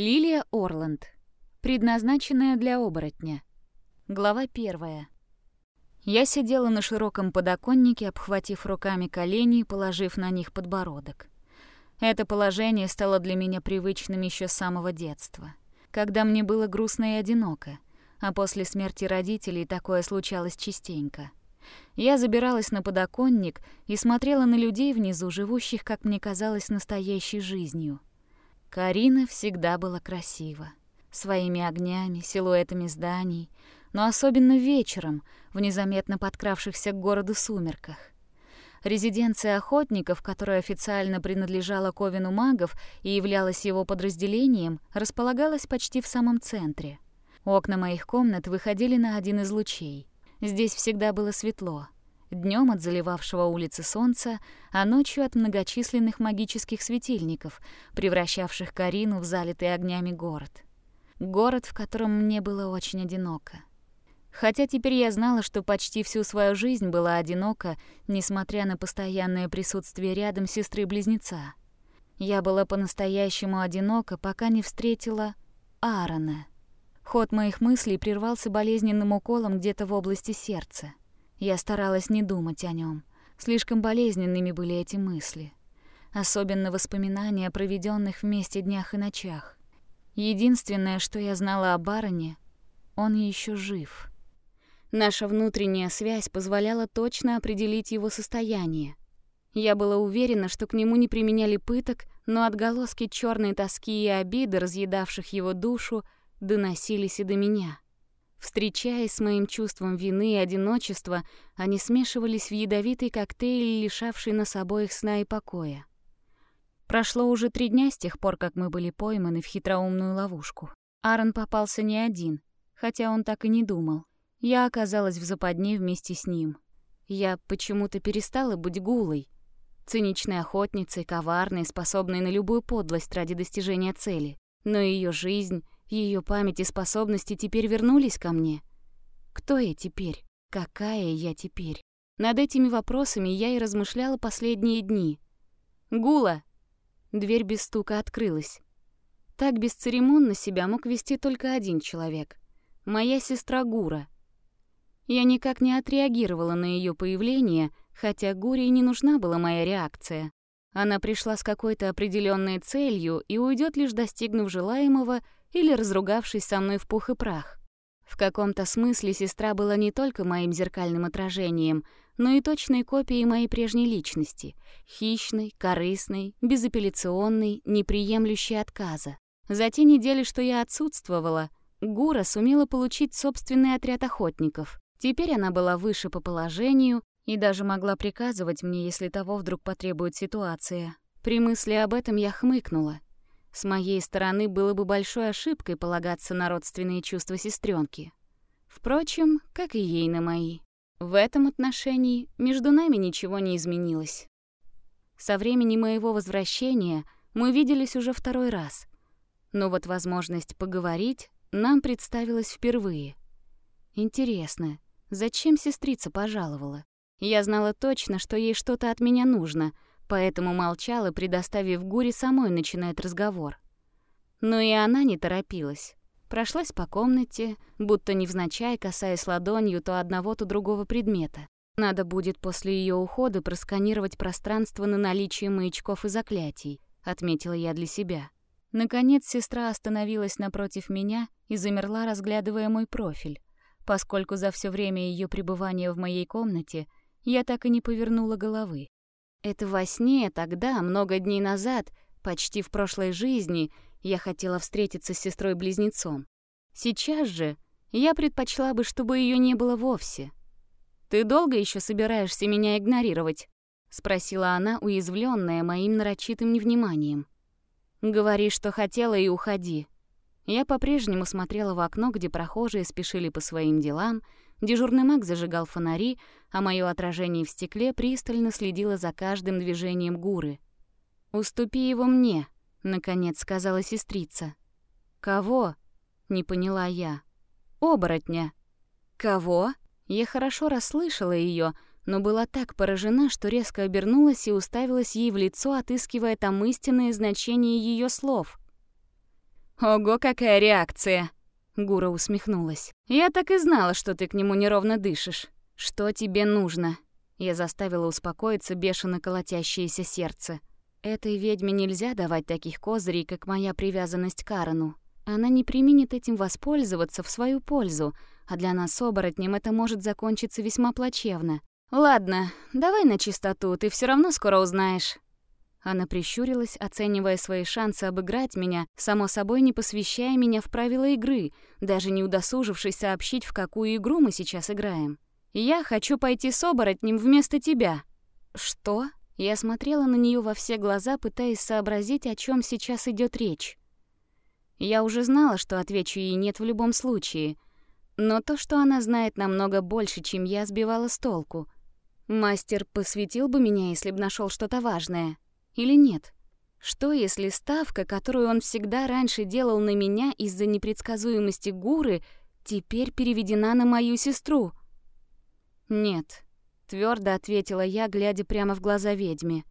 Лилия Орланд. Предназначенная для оборотня. Глава первая. Я сидела на широком подоконнике, обхватив руками колени и положив на них подбородок. Это положение стало для меня привычным еще с самого детства, когда мне было грустно и одиноко, а после смерти родителей такое случалось частенько. Я забиралась на подоконник и смотрела на людей внизу, живущих, как мне казалось, настоящей жизнью — Карина всегда была красива. Своими огнями, силуэтами зданий, но особенно вечером, в незаметно подкравшихся к городу сумерках. Резиденция охотников, которая официально принадлежала Ковину магов и являлась его подразделением, располагалась почти в самом центре. Окна моих комнат выходили на один из лучей. Здесь всегда было светло днем от заливавшего улицы солнца, а ночью от многочисленных магических светильников, превращавших Карину в залитый огнями город. Город, в котором мне было очень одиноко. Хотя теперь я знала, что почти всю свою жизнь была одинока, несмотря на постоянное присутствие рядом сестры-близнеца. Я была по-настоящему одинока, пока не встретила Аарона. Ход моих мыслей прервался болезненным уколом где-то в области сердца. Я старалась не думать о нем. Слишком болезненными были эти мысли. Особенно воспоминания о проведенных вместе днях и ночах. Единственное, что я знала о бароне, он еще жив. Наша внутренняя связь позволяла точно определить его состояние. Я была уверена, что к нему не применяли пыток, но отголоски черной тоски и обиды, разъедавших его душу, доносились и до меня. Встречаясь с моим чувством вины и одиночества, они смешивались в ядовитый коктейль, лишавший нас обоих сна и покоя. Прошло уже три дня с тех пор, как мы были пойманы в хитроумную ловушку. Аарон попался не один, хотя он так и не думал. Я оказалась в западне вместе с ним. Я почему-то перестала быть гулой, циничной охотницей, коварной, способной на любую подлость ради достижения цели. Но ее жизнь ее память и способности теперь вернулись ко мне. Кто я теперь? Какая я теперь? Над этими вопросами я и размышляла последние дни. «Гула!» Дверь без стука открылась. Так бесцеремонно себя мог вести только один человек. Моя сестра Гура. Я никак не отреагировала на ее появление, хотя Гуре не нужна была моя реакция. Она пришла с какой-то определенной целью и уйдет лишь достигнув желаемого или разругавшись со мной в пух и прах. В каком-то смысле сестра была не только моим зеркальным отражением, но и точной копией моей прежней личности, хищной, корыстной, безапелляционной, неприемлющей отказа. За те недели, что я отсутствовала, Гура сумела получить собственный отряд охотников. Теперь она была выше по положению и даже могла приказывать мне, если того вдруг потребует ситуация. При мысли об этом я хмыкнула с моей стороны было бы большой ошибкой полагаться на родственные чувства сестренки. Впрочем, как и ей на мои. В этом отношении между нами ничего не изменилось. Со времени моего возвращения мы виделись уже второй раз. Но вот возможность поговорить нам представилась впервые. Интересно, зачем сестрица пожаловала? Я знала точно, что ей что-то от меня нужно — поэтому молчала, предоставив Гуре самой начинать разговор. Но и она не торопилась. Прошлась по комнате, будто невзначай касаясь ладонью то одного, то другого предмета. Надо будет после ее ухода просканировать пространство на наличие маячков и заклятий, отметила я для себя. Наконец сестра остановилась напротив меня и замерла, разглядывая мой профиль, поскольку за все время ее пребывания в моей комнате я так и не повернула головы. Это во сне тогда, много дней назад, почти в прошлой жизни, я хотела встретиться с сестрой-близнецом. Сейчас же я предпочла бы, чтобы ее не было вовсе. «Ты долго еще собираешься меня игнорировать?» — спросила она, уязвленная моим нарочитым невниманием. «Говори, что хотела, и уходи». Я по-прежнему смотрела в окно, где прохожие спешили по своим делам, Дежурный маг зажигал фонари, а мое отражение в стекле пристально следило за каждым движением гуры. «Уступи его мне», — наконец сказала сестрица. «Кого?» — не поняла я. «Оборотня». «Кого?» Я хорошо расслышала ее, но была так поражена, что резко обернулась и уставилась ей в лицо, отыскивая там истинное значение ее слов. Ого, какая реакция! Гура усмехнулась. Я так и знала, что ты к нему неровно дышишь. Что тебе нужно? Я заставила успокоиться бешено колотящееся сердце. Этой ведьме нельзя давать таких козырей, как моя привязанность к Аарону. Она не применит этим воспользоваться в свою пользу, а для нас с оборотнем это может закончиться весьма плачевно. Ладно, давай на чистоту, ты все равно скоро узнаешь. Она прищурилась, оценивая свои шансы обыграть меня, само собой не посвящая меня в правила игры, даже не удосужившись сообщить, в какую игру мы сейчас играем. «Я хочу пойти с оборотнем вместо тебя». «Что?» Я смотрела на нее во все глаза, пытаясь сообразить, о чем сейчас идет речь. Я уже знала, что отвечу ей «нет» в любом случае, но то, что она знает намного больше, чем я, сбивало с толку. Мастер посвятил бы меня, если бы нашел что-то важное или нет? Что, если ставка, которую он всегда раньше делал на меня из-за непредсказуемости Гуры, теперь переведена на мою сестру? Нет, твердо ответила я, глядя прямо в глаза ведьме.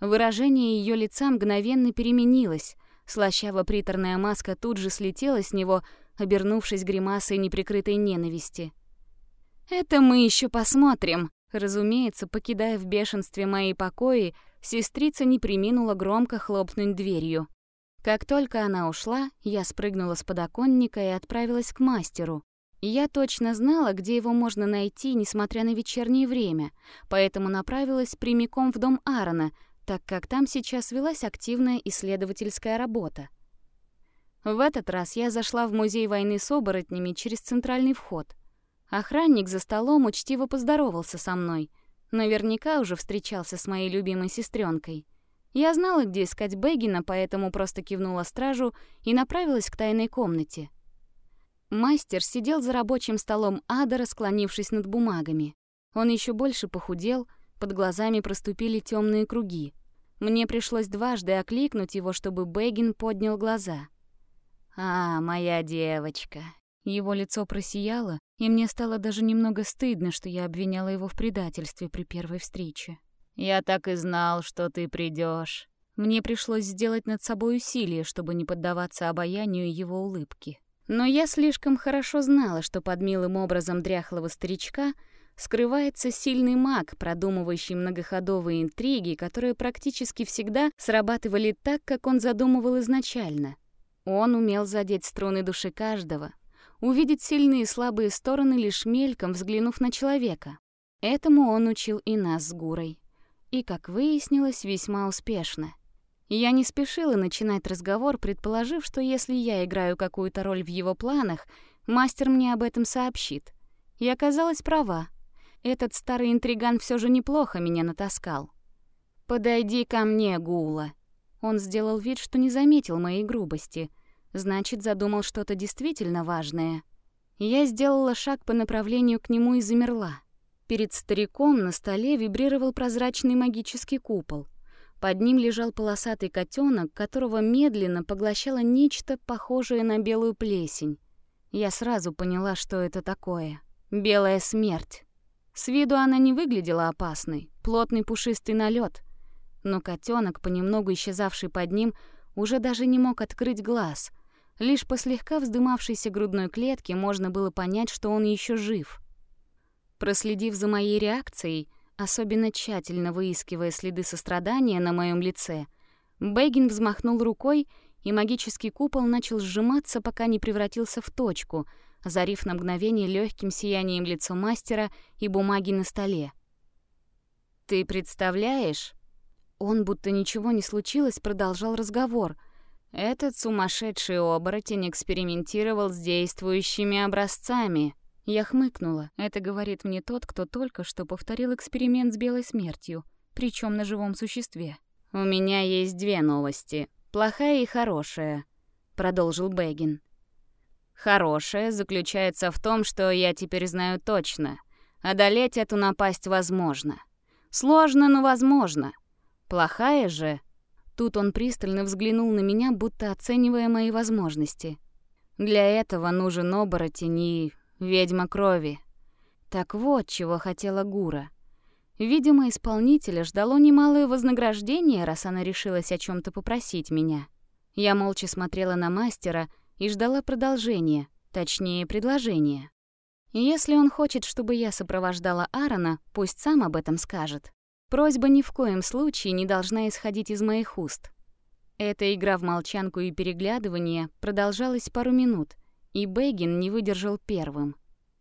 Выражение ее лица мгновенно переменилось. Слащаво-приторная маска тут же слетела с него, обернувшись гримасой неприкрытой ненависти. «Это мы еще посмотрим», разумеется, покидая в бешенстве мои покои, сестрица не приминула громко хлопнуть дверью. Как только она ушла, я спрыгнула с подоконника и отправилась к мастеру. Я точно знала, где его можно найти, несмотря на вечернее время, поэтому направилась прямиком в дом Аарона, так как там сейчас велась активная исследовательская работа. В этот раз я зашла в музей войны с оборотнями через центральный вход. Охранник за столом учтиво поздоровался со мной — Наверняка уже встречался с моей любимой сестренкой. Я знала, где искать Бэггина, поэтому просто кивнула стражу и направилась к тайной комнате. Мастер сидел за рабочим столом ада, склонившись над бумагами. Он еще больше похудел, под глазами проступили темные круги. Мне пришлось дважды окликнуть его, чтобы Бэггин поднял глаза. «А, моя девочка!» Его лицо просияло, и мне стало даже немного стыдно, что я обвиняла его в предательстве при первой встрече. «Я так и знал, что ты придешь. Мне пришлось сделать над собой усилие, чтобы не поддаваться обаянию его улыбки. Но я слишком хорошо знала, что под милым образом дряхлого старичка скрывается сильный маг, продумывающий многоходовые интриги, которые практически всегда срабатывали так, как он задумывал изначально. Он умел задеть струны души каждого, увидеть сильные и слабые стороны, лишь мельком взглянув на человека. Этому он учил и нас с Гурой. И, как выяснилось, весьма успешно. Я не спешила начинать разговор, предположив, что если я играю какую-то роль в его планах, мастер мне об этом сообщит. И оказалась права. Этот старый интриган все же неплохо меня натаскал. «Подойди ко мне, Гула». Он сделал вид, что не заметил моей грубости — Значит, задумал что-то действительно важное. Я сделала шаг по направлению к нему и замерла. Перед стариком на столе вибрировал прозрачный магический купол. Под ним лежал полосатый котенок, которого медленно поглощало нечто похожее на белую плесень. Я сразу поняла, что это такое. Белая смерть. С виду она не выглядела опасной, плотный пушистый налет. Но котенок, понемногу исчезавший под ним, уже даже не мог открыть глаз — Лишь по слегка вздымавшейся грудной клетке можно было понять, что он еще жив. Проследив за моей реакцией, особенно тщательно выискивая следы сострадания на моем лице, Бэггин взмахнул рукой, и магический купол начал сжиматься, пока не превратился в точку, озарив на мгновение легким сиянием лицо мастера и бумаги на столе. «Ты представляешь?» Он, будто ничего не случилось, продолжал разговор — этот сумасшедший оборотень экспериментировал с действующими образцами. Я хмыкнула. Это говорит мне тот, кто только что повторил эксперимент с белой смертью, причем на живом существе. «У меня есть две новости. Плохая и хорошая», — продолжил Бэггин. «Хорошая заключается в том, что я теперь знаю точно. Одолеть эту напасть возможно. Сложно, но возможно. Плохая же Тут он пристально взглянул на меня, будто оценивая мои возможности. Для этого нужен оборотень и ведьма крови. Так вот, чего хотела Гура. Видимо, исполнителя ждало немалое вознаграждение, раз она решилась о чем то попросить меня. Я молча смотрела на мастера и ждала продолжения, точнее, предложения. Если он хочет, чтобы я сопровождала Аарона, пусть сам об этом скажет. Просьба ни в коем случае не должна исходить из моих уст. Эта игра в молчанку и переглядывание продолжалась пару минут, и Бэггин не выдержал первым.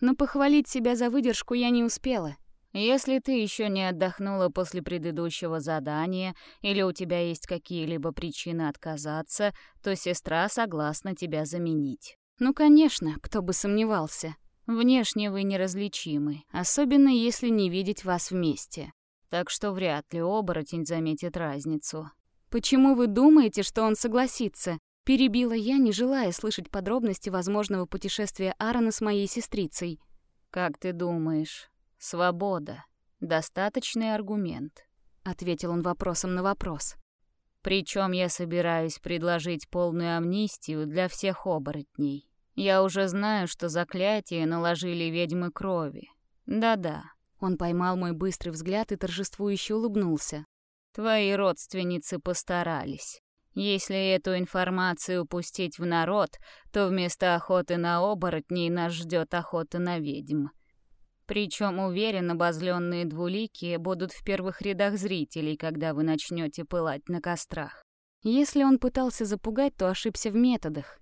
Но похвалить себя за выдержку я не успела. Если ты еще не отдохнула после предыдущего задания или у тебя есть какие-либо причины отказаться, то сестра согласна тебя заменить. Ну, конечно, кто бы сомневался. Внешне вы неразличимы, особенно если не видеть вас вместе. Так что вряд ли оборотень заметит разницу. Почему вы думаете, что он согласится? Перебила я, не желая слышать подробности возможного путешествия Аарона с моей сестрицей. Как ты думаешь, свобода достаточный аргумент? ответил он вопросом на вопрос. Причем я собираюсь предложить полную амнистию для всех оборотней. Я уже знаю, что заклятие наложили ведьмы крови. Да-да. Он поймал мой быстрый взгляд и торжествующе улыбнулся. Твои родственницы постарались. Если эту информацию упустить в народ, то вместо охоты на оборотней нас ждет охота на ведьм. Причем, уверен, обозленные двуликие будут в первых рядах зрителей, когда вы начнете пылать на кострах. Если он пытался запугать, то ошибся в методах.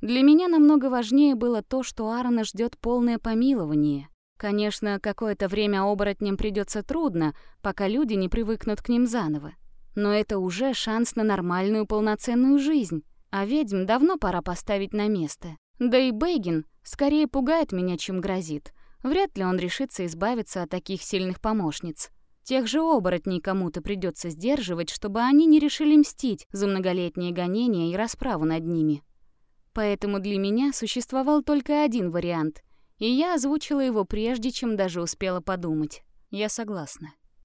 Для меня намного важнее было то, что Аарона ждет полное помилование. Конечно, какое-то время оборотням придется трудно, пока люди не привыкнут к ним заново. Но это уже шанс на нормальную полноценную жизнь. А ведьм давно пора поставить на место. Да и Бейгин скорее пугает меня, чем грозит. Вряд ли он решится избавиться от таких сильных помощниц. Тех же оборотней кому-то придется сдерживать, чтобы они не решили мстить за многолетние гонения и расправу над ними. Поэтому для меня существовал только один вариант, и я озвучила его прежде, чем даже успела подумать. Я согласна.